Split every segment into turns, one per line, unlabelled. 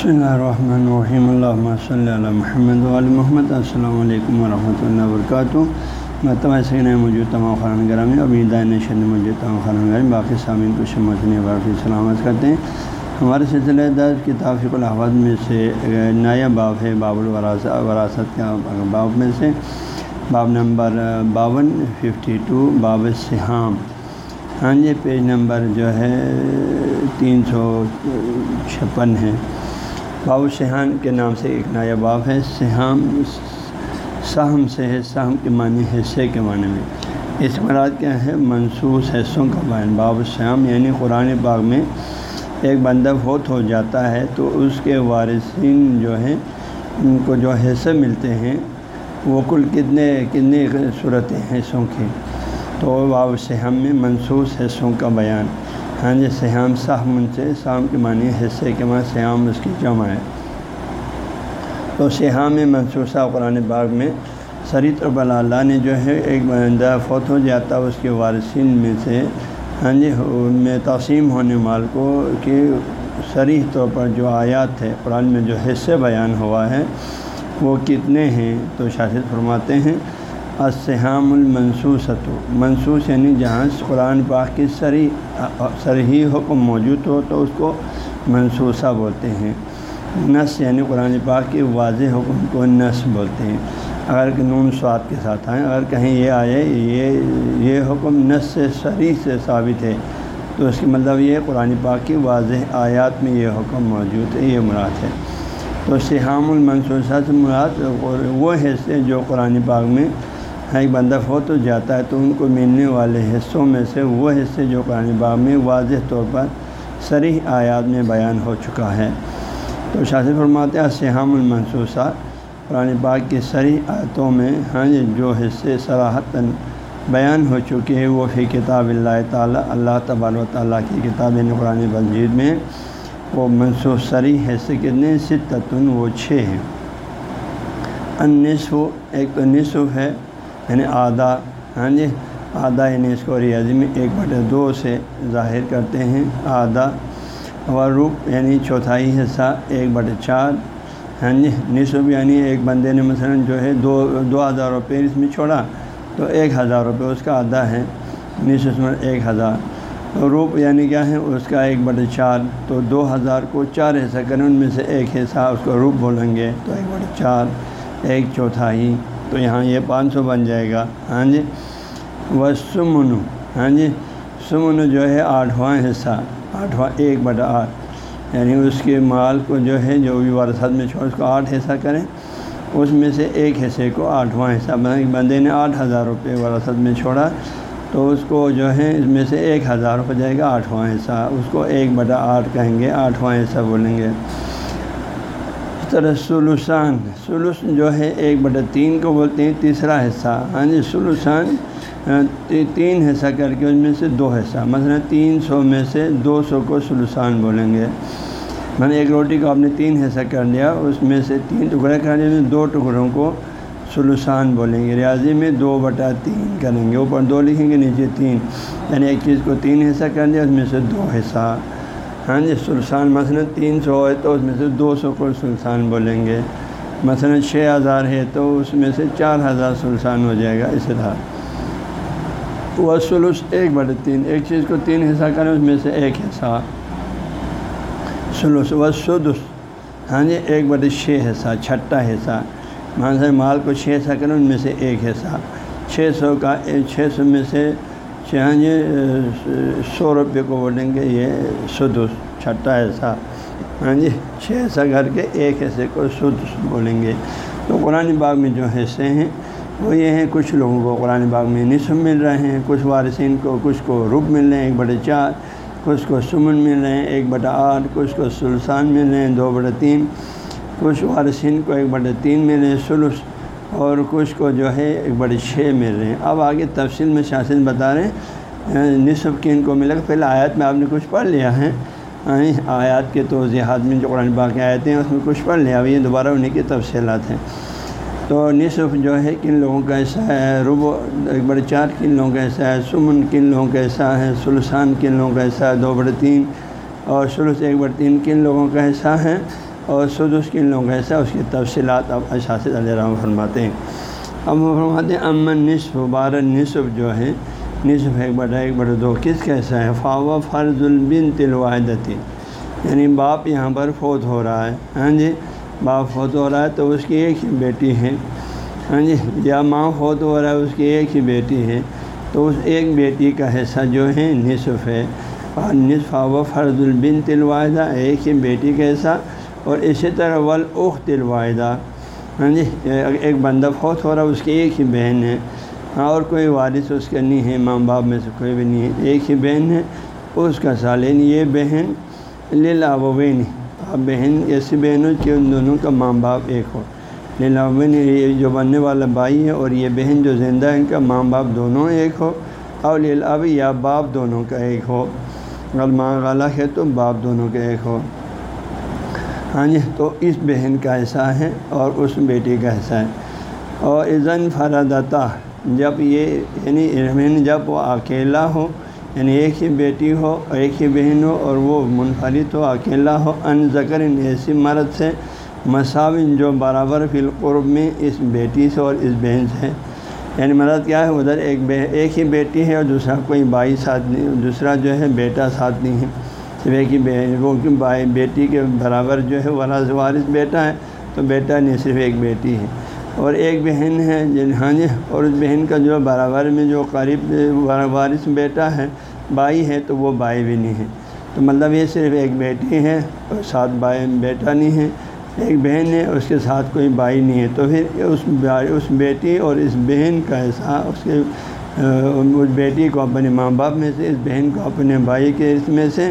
بسم اللہ الرحمن الرحیم اللہ صلی اللہ محمد علیہ محمد السلام علیکم ورحمۃ اللہ وبرکاتہ میں سین موجود تمام خران گرامی امید شد موجود تمام خران گرامی باقی سامعین کو شمتنی برفی سلامت کرتے ہیں ہمارے سلسلہ درج کتاب الاحمد میں سے نیا باب ہے باب الوراثہ وراثت کا باب میں سے باب نمبر باون ففٹی ٹو باب سہام ہاں جی پیج نمبر جو ہے تین سو چھپن ہے باب سہان کے نام سے ایک نیا باب ہے۔ سہام سہم سے ہے سہم کے معنی حصے کے معنی میں۔ اس مراد کیا ہے؟ منصوص حصوں کا بیان۔ باب سہام یعنی قرآن باغ میں ایک بندہ فوت ہو جاتا ہے تو اس کے وارثین جو ہیں، ان کو جو حصے ملتے ہیں، وہ کل کتنے کتنے صورتیں حصوں کی؟ تو باب سہم میں منصوص حصوں کا بیان۔ ہاں جی سیام سہم سے سام کے معنی حصے کے معنی سیام اس کی جمع ہے۔ تو سیام منصوصہ قرآن باغ میں سری طرف اللہ نے جو ہے ایک بندہ فوت ہو جاتا اس کے وارثین میں سے ہاں جی ان میں تقسیم ہونے مال کو کہ سریح طور پر جو آیات ہے، قرآن میں جو حصے بیان ہوا ہے، وہ کتنے ہیں؟ تو شاست فرماتے ہیں۔ اسحام المنسوسۃ۔ منسوس یعنی جہاں قرآن پاک کی سری سرحی حکم موجود ہو تو اس کو منسوسہ بولتے ہیں۔ نس یعنی قرآن پاک کی واضح حکم کو نس بولتے ہیں۔ اگر کہ نون سواد کے ساتھ آئیں، اگر کہیں یہ آئے، یہ یہ حکم نس سے سری سے ثابت ہے، تو اس کی مطلب یہ قرآن پاک کی واضح آیات میں یہ حکم موجود ہے، یہ مراد ہے۔ تو سہام المنسوسہ سے مراد وہ حصے جو قرآن پاک میں ایک بندہ فوت ہو جاتا ہے تو ان کو ملنے والے حصوں میں سے وہ حصے جو قرآن باغ میں واضح طور پر سریح آیات میں بیان ہو چکا ہے۔ تو شاثر فرماتے ہیں سہام قرآن باغ کی سریح آیتوں میں ہاں جی، جو حصے سراہتاً بیان ہو چکے ہیں، وہ فی کتاب اللہ تعالیٰ، اللہ تبار و تعالیٰ کی کتاب یعنی قرآن مجید میں۔ وہ منسوخ سری حصے کتنے ستتن، وہ چھ ہیں۔ ان نصف ایک تو نصف ہے۔ یعنی آدھا ہاں جی آدھا یعنی اس کو ریاضی میں ایک بٹے دو سے ظاہر کرتے ہیں، آدھا و روپ یعنی چوتھائی حصہ ایک بٹے چار ہاں جی نصب یعنی ایک بندے نے مثلا جو ہے دو دو ہزار روپے اس میں چھوڑا، تو ایک ہزار روپے اس کا آدھا ہے، نصف میں ایک ہزار۔ روپ یعنی کیا ہے؟ اس کا ایک بٹے چار، تو دو ہزار کو چار حصہ کریں، ان میں سے ایک حصہ اس کو روپ بولیں گے، تو ایک بٹے چار، ایک چوتھائی۔ تو یہاں یہ پانچ سو بن جائے گا۔ ہاں جی۔ وہ سمن ہاں جی۔ سمن جو ہے آٹھواں حصہ۔ آٹھواں، ایک بٹا آٹھ۔ یعنی اس کے مال کو جو ہے، جو بھی ورثت میں چھوڑ، اس کو آٹھ حصہ کریں۔ اس میں سے ایک حصے کو آٹھواں حصہ بندے نے آٹھ ہزار روپے ورثت میں چھوڑا تو اس کو جو ہے، اس میں سے ایک ہزار ہو جائے گا، آٹھواں حصہ۔ اس کو ایک بٹا آٹھ کہیں گے، آٹھواں حصہ بولیں گے۔ طرح سلوسان سلوس جو ہے ایک بٹا تین کو بولتے ہیں، تیسرا حصہ۔ ہاں جی سلوسان تین حصہ کر کے اس میں سے دو حصہ۔ مثلا تین سو میں سے دو سو کو سلوسان بولیں گے۔ میں نے ایک روٹی کو آپ نے تین حصہ کر لیا، اس میں سے تین ٹکڑے کر لیے یعنی دو ٹکڑوں کو سلوسان بولیں گے۔ ریاضی میں دو بٹا تین کریں گے، اوپر دو لکھیں گے، نیچے تین۔ یعنی ایک چیز کو تین حصہ کر دیا اس میں سے دو حصہ۔ ہاں جی سلسان مثلاً تین سو ہے تو اس میں سے دو سو کو سلسان بولیں گے۔ مثلاً چھ ہزار ہے تو اس میں سے چار ہزار سلسان ہو جائے گا اس طرح۔ وہ سلوس ایک بڑے تین، ایک چیز کو تین حصہ کریں، اس میں سے ایک حصہ۔ سلوس و سدس ہاں جی ایک بڑے چھ حصہ، چھٹا حصہ۔ مثلاً مال کو چھ حصہ کریں ان میں سے ایک حصہ۔ چھ سو کا، چھ سو میں سے ہاں جی سو روپے کو بولیں گے، یہ سدس چھٹا ایسا۔ ہاں جی چھ ایسا گھر کے ایک حصے کو سدس بولیں گے۔ تو قرآن باغ میں جو حصے ہیں، وہ یہ ہیں، کچھ لوگوں کو قرآن باغ میں نصف مل رہے ہیں، کچھ وارثین کو کچھ کو رب مل رہے ہیں، ایک بٹے چار، کچھ کو سمن مل رہے ہیں، ایک بٹا آٹھ، کچھ کو سلسان مل رہے ہیں، دو بٹے تین، کچھ وارثین کو ایک بٹے تین مل رہے ہیں، سلس۔ اور کچھ کو جو ہے ایک بڑے چھ مل رہے ہیں اب آگے تفصیل میں شاثن بتا رہے ہیں۔ نصف کن کو ملے گا۔ پہلے آیات میں آپ نے کچھ پڑھ لیا ہے۔ آیات کے توضیحات میں جو قرآن پاک آیتیں ہیں، اس میں کچھ پڑھ لیا۔ اب یہ دوبارہ انہیں کی تفصیلات ہیں۔ تو نصف جو ہے کن لوگوں کا ایسا ہے؟ ربو ایک بڑے چار کن لوگوں کا ایسا ہے۔ سمن کن لوگوں کا ایسا ہے۔ سلسان کن لوگوں کا ایسا ہے۔ دو بڑے تین اور سلس، ایک بڑے تین کن لوگوں کا ایسا ہے۔ اور سود اس کے لوگ ایسا اس کی تفصیلات اب اشاست علیہ رحم فرماتے ہیں۔ اب وہ فرماتے ہیں امن نصف بارہ نصف جو ہے، نصف ایک بڑا ایک بڑا دو، کس کیسا ہے؟ فاوا فرض البن تلواحدتی یعنی باپ یہاں پر فوت ہو رہا ہے۔ ہاں جی باپ فوت ہو رہا ہے تو اس کی ایک ہی بیٹی ہے۔ ہاں جی یا ماں فوت ہو رہا ہے، اس کی ایک ہی بیٹی ہے۔ تو اس ایک بیٹی کا حصہ جو ہے، نصف ہے۔ اور نصف و فرض البن تلواحدہ ایک ہی بیٹی کا حصہ۔ اور اسی طرح ولاخ تلواحدہ ہاں جی یعنی، ایک بندہ فوت ہو رہا اس کی ایک ہی بہن ہے، اور کوئی وارث اس کا نہیں ہے، ماں باپ میں سے کوئی بھی نہیں ہے، ایک ہی بہن ہے، اس کا سالین یہ بہن للاوین اب بہن، ایسی بہن ہو کہ ان دونوں کا ماں باپ ایک ہو۔ للاوین یہ جو بننے والا بھائی ہے، اور یہ بہن جو زندہ ہے، ان کا ماں باپ دونوں ایک ہو، اور للاب یا باپ دونوں کا ایک ہو۔ اگر ماں غلط ہے تو باپ دونوں کا ایک ہو۔ ہاں جی تو اس بہن کا حصہ ہے اور اس بیٹی کا حصہ ہے۔ اور عزن فردتا جب یہ یعنی جب وہ اکیلا ہو یعنی ایک ہی بیٹی ہو، ایک ہی بہن ہو، اور وہ منفرد ہو، اکیلا ہو، ان ذکر ایسی مرد سے مساوین جو برابر فی القرب میں اس بیٹی سے اور اس بہن سے یعنی مرد کیا ہے؟ ادھر ایک ایک ہی بیٹی ہے اور دوسرا کوئی بھائی ساتھ نہیں، دوسرا جو ہے بیٹا ساتھ نہیں ہے۔ صرف ایک وہ بھائی بیٹی کے برابر جو ہے وراث وارث بیٹا ہے، تو بیٹا نہیں، صرف ایک بیٹی ہے۔ اور ایک بہن ہے جن ہاں جی اور اس بہن کا جو برابر میں جو قریب وارث بیٹا ہے، بھائی ہے، تو وہ بھائی بھی نہیں ہے۔ تو مطلب یہ صرف ایک بیٹی ہے اور ساتھ بھائی، بیٹا نہیں ہے۔ ایک بہن ہے، اس کے ساتھ کوئی بھائی نہیں ہے۔ تو پھر اس اس بیٹی اور اس بہن کا ایسا اس کے اس بیٹی کو اپنے ماں باپ میں سے، اس بہن کو اپنے بھائی کے اس میں سے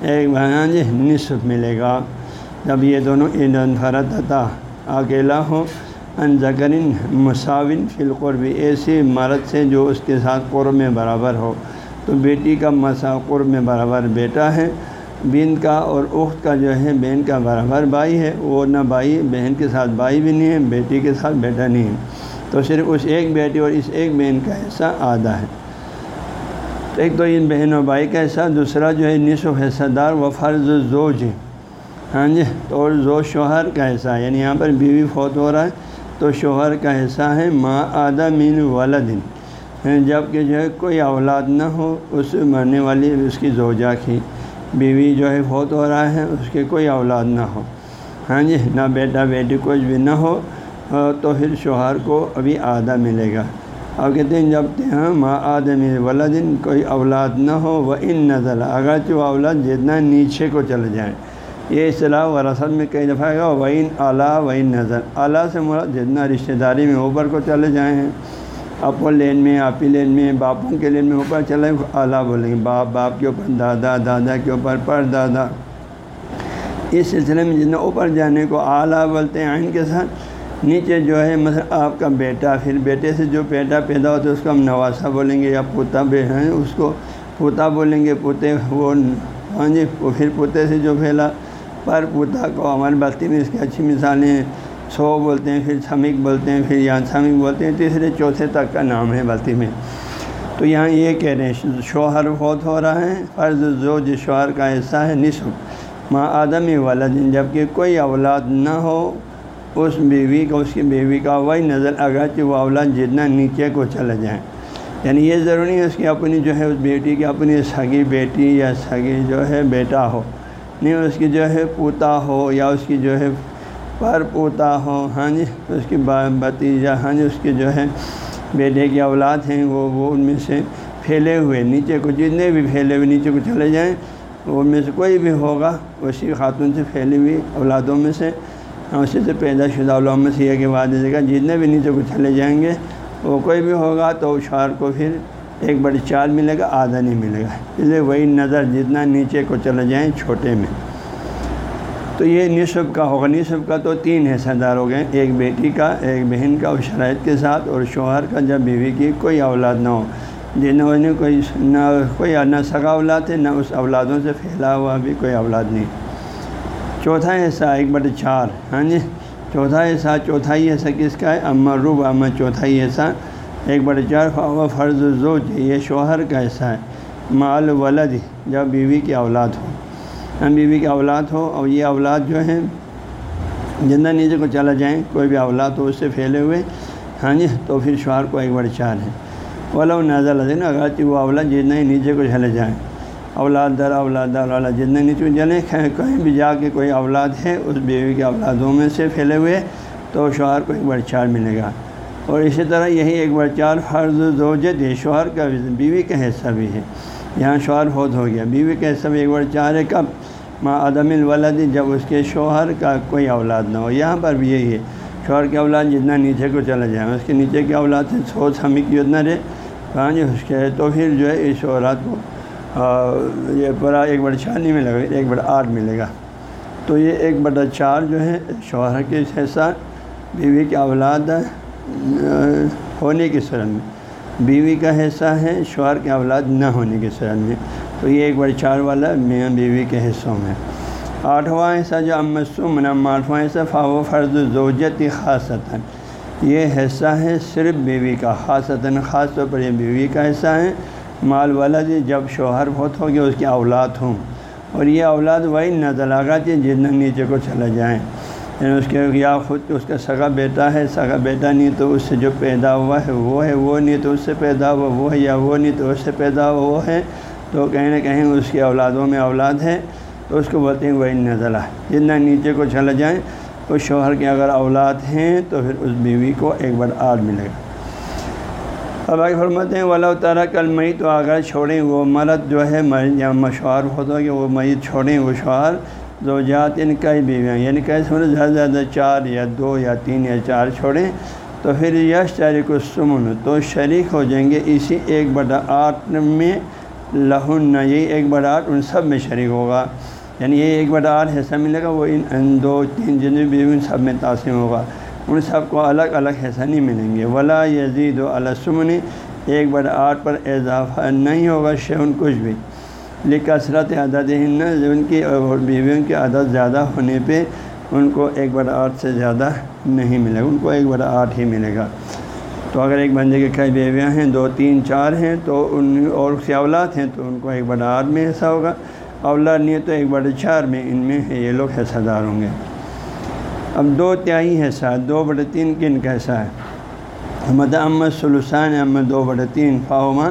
ایک ہاں جی نصف ملے گا۔ جب یہ دونوں عید فرت عطا اکیلا ہو، ان ذکرین مساون فلقرب ایسی مرد سے جو اس کے ساتھ قرب میں برابر ہو۔ تو بیٹی کا مسا قرب میں برابر بیٹا ہے بین کا اور اخت کا جو ہے، بہن کا برابر بھائی ہے۔ وہ نہ بھائی، بہن کے ساتھ بھائی بھی نہیں ہے، بیٹی کے ساتھ بیٹا نہیں ہے۔ تو صرف اس ایک بیٹی اور اس ایک بہن کا حصہ آدھا ہے۔ ایک تو ان بہن و بھائی کا حصہ، دوسرا جو ہے نصف حصہ دار و فرض زوج ہاں جی اور زو شوہر کا حصہ یعنی یہاں پر بیوی فوت ہو رہا ہے، تو شوہر کا حصہ ہے ماں آدھا مین والدن ہاں، جبکہ جو ہے کوئی اولاد نہ ہو، اس مرنے والی اس کی زوجہ کی۔ بیوی جو ہے فوت ہو رہا ہے، اس کے کوئی اولاد نہ ہو۔ ہاں جی نہ بیٹا، بیٹی کچھ بھی نہ ہو، تو پھر شوہر کو ابھی آدھا ملے گا۔ اور کہتے ہیں جب ہاں ماں آدم ولادن کوئی اولاد نہ ہو، وہ ان نظر اگرچہ وہ اولاد جتنا نیچے کو چل جائیں۔ یہ اصطلاح وراثت میں کئی دفعہ گا وعین اعلیٰ وعین نظر۔ اعلیٰ سے مراد جتنا رشتہ داری میں اوپر کو چلے جائیں ہیں۔ اپو لین میں آپی لین میں، باپوں کے لین میں اوپر چلے اعلیٰ بولیں گے۔ باپ باپ کے اوپر، دادا دادا کے اوپر پر دادا اس سلسلے میں جتنا اوپر جانے کو اعلیٰ بولتے ہیں آئین کے ساتھ نیچے جو ہے، مثلا آپ کا بیٹا، پھر بیٹے سے جو بیٹا پیدا ہوتا ہے، اس کو ہم نواسا بولیں گے یا پوتا بے ہیں، اس کو پوتا بولیں گے، پوتے وہ ہاں جی وہ پھر پوتے سے جو پھیلا، پر پوتا کو ہمارے بستی میں اس کی اچھی مثالیں ہیں، سو بولتے ہیں، پھر سمک بولتے ہیں، پھر یہاں سمک بولتے ہیں، تیسرے چوتھے تک کا نام ہے بستی میں۔ تو یہاں یہ کہہ رہے ہیں، شوہر فوت ہو رہا ہے، فرض جو جس شوہر کا حصہ ہے، نصف۔ ماں آدم والدین جبکہ کوئی اولاد نہ ہو اس بیوی کا، اس کی بیوی کا وہی نظر اگرچہ وہ اولاد جتنا نیچے کو چلے جائیں۔ یعنی یہ ضروری ہے اس کی اپنی جو ہے اس بیٹی کی اپنی سگی بیٹی یا سگی جو ہے بیٹا ہو۔ نہیں اس کی جو ہے پوتا ہو یا اس کی جو ہے پر پوتا ہو ہاں جی اس کی بتیجا ہاں جی اس کے جو ہے بیٹے کی اولاد ہیں، وہ وہ ان میں سے پھیلے ہوئے، نیچے کو جتنے بھی پھیلے ہوئے، نیچے کو چلے جائیں ان میں سے کوئی بھی ہوگا، اسی خاتون سے پھیلی ہوئی اولادوں میں سے۔ اسی سے پیدا شدہ اولاد میں سے یہ کہ بعد جتنے بھی نیچے کو چلے جائیں گے، وہ کوئی بھی ہوگا تو شعر کو پھر ایک بڑی چار ملے گا، آدھا نہیں ملے گا۔ اس لیے وہی نظر جتنا نیچے کو چلے جائیں چھوٹے میں۔ تو یہ نصب کا ہوگا نصب کا تو تین حصہ دار ہو گئے، ایک بیٹی کا، ایک بہن کا اس شرائط کے ساتھ، اور شوہر کا، جب بیوی کی کوئی اولاد نہ ہو۔ جنہوں نے کوئی نہ کوئی نہ سگا اولاد ہے، نہ اس اولادوں سے پھیلا ہوا بھی کوئی اولاد نہیں۔ چوتھا حصہ ایک بڑے چار ہاں جی؟ چوتھا حصہ، چوتھائی حصہ کس کا ہے؟ امر روب امر چوتھائی حصہ۔ ایک بڑے چار و فرض زوج، یہ شوہر کا حصہ ہے۔ مال ولد، جب بیوی کی اولاد ہو۔ ہم بیوی کی اولاد ہو اور یہ اولاد جو ہیں، جتنا نیچے کو چلا جائیں، کوئی بھی اولاد ہو، اس سے پھیلے ہوئے ہاں جی؟ تو پھر شوہر کو ایک بڑے چار ہے۔ ولا نازل لذین اگرچہ وہ اولاد جتنا ہی نیچے کو چلے جائیں۔ اولاد در اولاد در، اولاد جتنے نیچے کو چلیں کہیں بھی جا کے کوئی اولاد ہے، اس بیوی کے اولادوں میں سے پھیلے ہوئے تو شوہر کو ایک بڑے چار ملے گا۔ اور اسی طرح یہی ایک بڑے چار فرض زوجت ہے شوہر کا بیوی کا حصہ بھی ہے۔ یہاں شوہر بہت ہو گیا، بیوی کا حصہ بھی ایک بڑے چار ہے۔ کب؟ ماں عدم الولد، جب اس کے شوہر کا کوئی اولاد نہ ہو۔ یہاں پر بھی یہی ہے۔ شوہر کے اولاد جتنا نیچے کو چلا جائے اس کے نیچے کے اولاد سے سوچ ہمیں کی اتنا رہے؟ کہاں جی اس کے تو پھر جو ہے اس اولاد کو یہ بڑا ایک بڑا چار نہیں ملے گا، ایک بڑا آٹھ ملے گا۔ تو یہ ایک بڑا چار جو ہے، شوہر کے حصہ، بیوی کے اولاد ہونے کی صورت میں۔ بیوی کا حصہ ہے، شوہر کے اولاد نہ ہونے کی صورت میں۔ تو یہ ایک بڑے چار والا میاں بیوی کے حصوں میں۔ آٹھواں حصہ جو امسم آٹھواں حصہ فاو فرض زوجت خاصتاً۔ یہ حصہ ہے صرف بیوی کا، خاصتاً خاص طور پر یہ بیوی کا حصہ ہے۔ مال والا جی جب شوہر بہت ہو گیا اس کی اولاد ہوں۔ اور یہ اولاد وہی نہ جی جتنا نیچے کو چلا جائیں۔ یعنی اس کے یا خود اس کا سگا بیٹا ہے، سگا بیٹا نہیں تو اس سے جو پیدا ہوا ہے، وہ ہے، وہ نہیں تو اس سے پیدا ہوا، وہ ہے یا وہ نہیں تو اس سے پیدا ہوا، وہ ہے۔ تو کہیں نہ کہیں اس کی اولادوں میں اولاد ہے۔ تو اس کو بولتے ہیں وہی نزلہ۔ جتنا نیچے کو چلا جائیں اس شوہر کے اگر اولاد ہیں، تو پھر اس بیوی کو ایک بار آر ملے گا۔ اب آگے فرماتے ہیں والا تعالیٰ کل مئی تو اگر چھوڑیں وہ مرد جو ہے یا مشہور ہوتا ہے کہ وہ میت چھوڑیں وہ شوہر، زوجات ان کئی بیویاں یعنی کیسے زیادہ سے زیادہ چار یا دو یا تین یا چار چھوڑیں، تو پھر یش چاری کو سمن تو شریک ہو جائیں گے، اسی ایک بڑا آٹھ میں لہن یہ ایک بڑا آٹھ، ان سب میں شریک ہوگا۔ یعنی یہ ایک بڑا آٹھ حصہ ملے گا، وہ ان دو تین جتنے بیوی ان سب میں تاثر ہوگا۔ ان سب کو الگ الگ حصہ نہیں ملیں گے۔ ولا یزید و السمنی ایک بڑا آٹھ پر اضافہ نہیں ہوگا شیون کچھ بھی۔ لکثرت عدد ہند ان کی اور بیویوں کی عدد زیادہ ہونے پہ ان کو ایک بڑا آٹھ سے زیادہ نہیں ملے گا، ان کو ایک بڑا آٹھ ہی ملے گا۔ تو اگر ایک بندے کے کئی بیویاں ہیں، دو، تین، چار ہیں، تو ان اور سے اولاد ہیں، تو ان کو ایک بڑا آٹھ میں حصہ ہوگا۔ اولاد نہیں ہے تو ایک بڑے چار میں ان میں یہ لوگ حصہ دار ہوں گے۔ اب دو تیائی حصہ دو بڑے تین کن کا حصہ ہے۔ مد امد سلوسان، احمد دو بڑے تین، فاہمہ،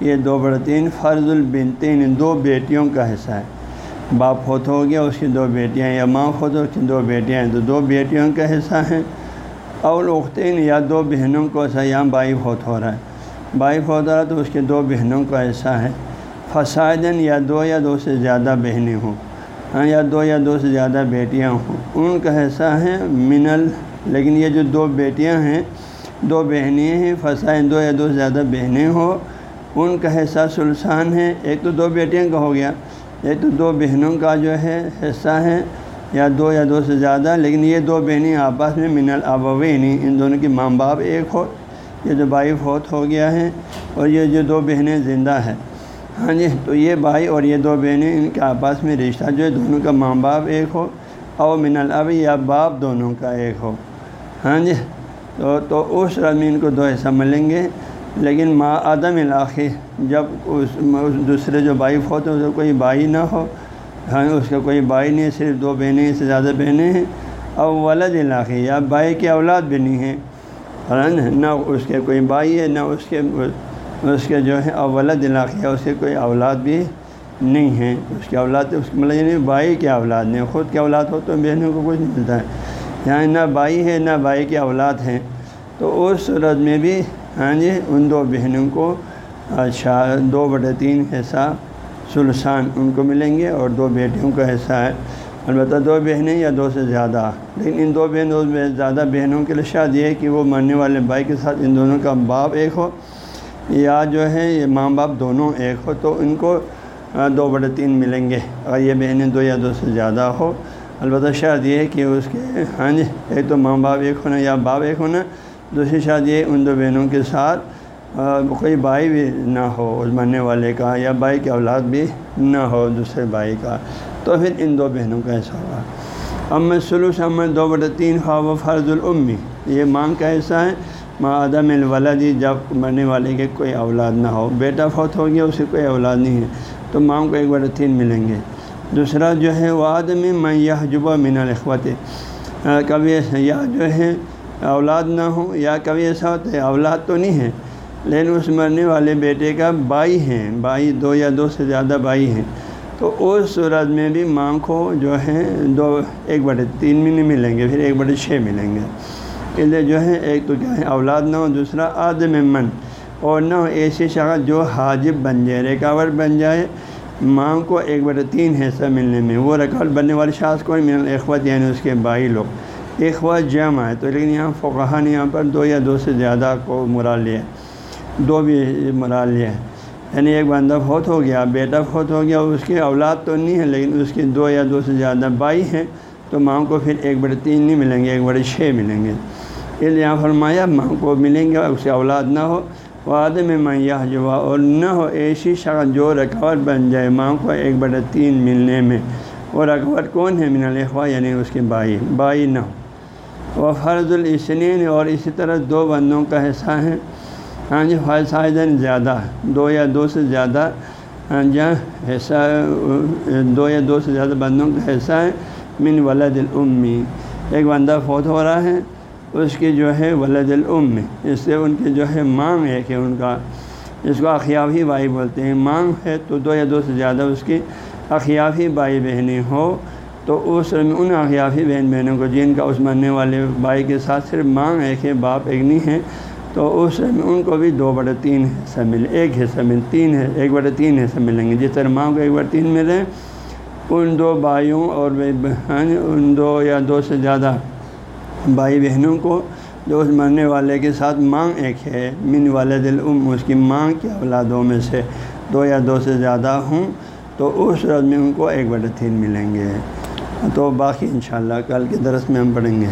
یہ دو بڑے تین، فرض البنتین دو بیٹیوں کا حصہ ہے۔ باپ فوت ہو گیا، اس کی دو بیٹیاں یا ماں فوت ہو اس کی دو بیٹیاں ہیں، تو دو بیٹیوں کا حصہ ہیں اور اختین، یا دو بہنوں کو ایسا یہاں بائی فوت ہو رہا ہے۔ بائی فوت ہو رہا ہے تو اس کے دو بہنوں کا حصہ ہے۔ فسائدن یا دو یا دو سے زیادہ بہنیں ہوں۔ ہاں، یا دو یا دو سے زیادہ بیٹیاں ہوں۔ ان کا حصہ ہے منل، لیکن یہ جو دو بیٹیاں ہیں، دو بہنیں ہیں فسائن دو یا دو سے زیادہ بہنیں ہوں، ان کا حصہ سلسان ہے۔ ایک تو دو بیٹیاں کا ہو گیا، ایک تو دو بہنوں کا جو ہے حصہ ہے یا دو یا دو سے زیادہ، لیکن یہ دو بہنیں آپس میں من الابوینی یعنی ان دونوں کی ماں باپ ایک ہو، یہ جو بھائی فوت ہو گیا ہے، اور یہ جو دو بہنیں زندہ ہیں۔ ہاں جی تو یہ بھائی اور یہ دو بہنیں ان کے آپس میں رشتہ جو ہے، دونوں کا ماں باپ ایک ہو اور من الاب یا باپ دونوں کا ایک ہو۔ ہاں جی تو تو اس رمین کو دو حصہ ملیں گے۔ لیکن ما عدم علاقے جب اس دوسرے جو بائی فوت ہو تو کوئی بھائی نہ ہو۔ ہاں اس کا کوئی بھائی نہیں، صرف دو بہنیں سے زیادہ بہنیں ہیں۔ اور ولد علاقے یا بھائی کی اولاد بھی نہیں ہیں ہاں جی، نہ اس کے کوئی بھائی ہے، نہ اس کے اس کے جو ہے اولد علاقے اس کے کوئی اولاد بھی نہیں ہیں اس کی اولاد، اس مطلب یعنی بھائی کے اولاد نہیں، خود کے اولاد ہو تو بہنوں کو کچھ نہیں ملتا ہے۔ یہاں نہ بھائی ہے، نہ بھائی کی اولاد ہیں تو اس صورت میں بھی ہاں جی ان دو بہنوں کو اچھا دو بٹے تین حصہ سلسان ان کو ملیں گے اور دو بیٹیوں کا حصہ ہے۔ البتہ دو بہنیں یا دو سے زیادہ۔ لیکن ان دو بہنوں میں زیادہ بہنوں کے لیے شاید یہ ہے کہ وہ مرنے والے بھائی کے ساتھ ان دونوں کا باپ ایک ہو۔ یا جو ہے یہ ماں باپ دونوں ایک ہو تو ان کو دو بڑے تین ملیں گے۔ اگر یہ بہنیں دو یا دو سے زیادہ ہو، البتہ شاید یہ ہے کہ اس کے ہاں جی ایک تو ماں باپ ایک ہونا یا باپ ایک ہونا، دوسری شادی ان دو بہنوں کے ساتھ کوئی بھائی بھی نہ ہو، اس مرنے والے کا، یا بھائی کی اولاد بھی نہ ہو، دوسرے بھائی کا۔ تو پھر ان دو بہنوں کا ایسا ہوگا ام سلوس ام دو بٹے تین، خواہ فرض العمی یہ مانگ کا ایسا ہے۔ عدم الولدی جب مرنے والے کے کوئی اولاد نہ ہو، بیٹا فوت ہو گیا، اسے کوئی اولاد نہیں ہے، تو ماں کو ایک بٹے تین ملیں گے۔ دوسرا جو ہے وہ آدمی میں یہ جبہ من الخوت کبھی یا جو ہے، اولاد نہ ہو، یا کبھی ایسا ہوتا ہے، اولاد تو نہیں ہے، لیکن اس مرنے والے بیٹے کا بھائی ہیں بھائی دو یا دو سے زیادہ بھائی ہیں۔ تو اس صورت میں بھی ماں کو جو ہے، دو، ایک بٹے تین میں نہیں ملیں گے، پھر ایک بٹے چھ ملیں گے۔ اس لیے جو ہے ایک تو کیا ہے اولاد نہ ہو، دوسرا عدم من اور نہ ہو ایسی شخص جو حاجب بن جائے ریکاوٹ بن جائے۔ ماں کو ایک بٹے تین حصہ ملنے میں، وہ رکاوٹ بننے والی شخص کو مل اخوت یعنی اس کے بھائی لوگ۔ اخوت جمع ہے، تو لیکن یہاں فقہ نے یہاں پر دو یا دو سے زیادہ کو مرا لیا دو بھی مرا لیا یعنی ایک بندہ فوت ہو گیا، بیٹا فوت ہو گیا، اس کی اولاد تو نہیں ہے، لیکن اس کے دو یا دو سے زیادہ بھائی ہیں۔ تو ماں کو پھر ایک بڑے تین نہیں ملیں گے، ایک بڑے چھ ملیں گے۔ اس لیے یہاں فرمایا، ماں کو ملیں گے اس سے اولاد نہ ہو۔ وہ میں میاں جو اور نہ ہو، ایسی شخص جو رکاوٹ بن جائے ماں کو ایک بڑے تین ملنے میں۔ وہ رکاوٹ کون ہے من الخوا یعنی اس کے بھائی بھائی نہ ہو۔ وہ فرض الاسنین اور اسی طرح دو بندوں کا حصہ ہے ہاں جی فائدہ زیادہ دو یا دو سے زیادہ ہاں جی، حصہ، دو یا دو سے زیادہ بندوں کا حصہ ہے۔ من ولد المی ایک بندہ فوت ہو رہا ہے۔ اس کی جو ہے ولد العم اس سے ان کی جو ہے مانگ ہے کہ ان کا، اس کو اخیافی بھائی بولتے ہیں۔ مانگ ہے تو دو یا دو سے زیادہ اس کی اخیافی بھائی بہنیں ہو تو اس ان اخیافی بہن بہنوں کو، جن کا اس مرنے والے بھائی کے ساتھ صرف مانگ ایک ہے باپ ایک نہیں ہے، تو اس میں ان کو بھی دو بڑے تین حصہ ملے ایک حصہ مل، تین ہے، ایک بڑے تین حصہ ملیں گے۔ جس طرح ماں کو ایک بڑے تین ملے ان دو بھائیوں اور ان دو یا دو سے زیادہ بھائی بہنوں کو جو اس مرنے والے کے ساتھ مانگ ایک ہے، من والد الام، اس کی مانگ کی اولادوں میں سے دو یا دو سے زیادہ ہوں تو اس رض میں ان کو ایک بٹے تین ملیں گے۔ تو باقی انشاءاللہ کل کے درس میں ہم پڑھیں گے۔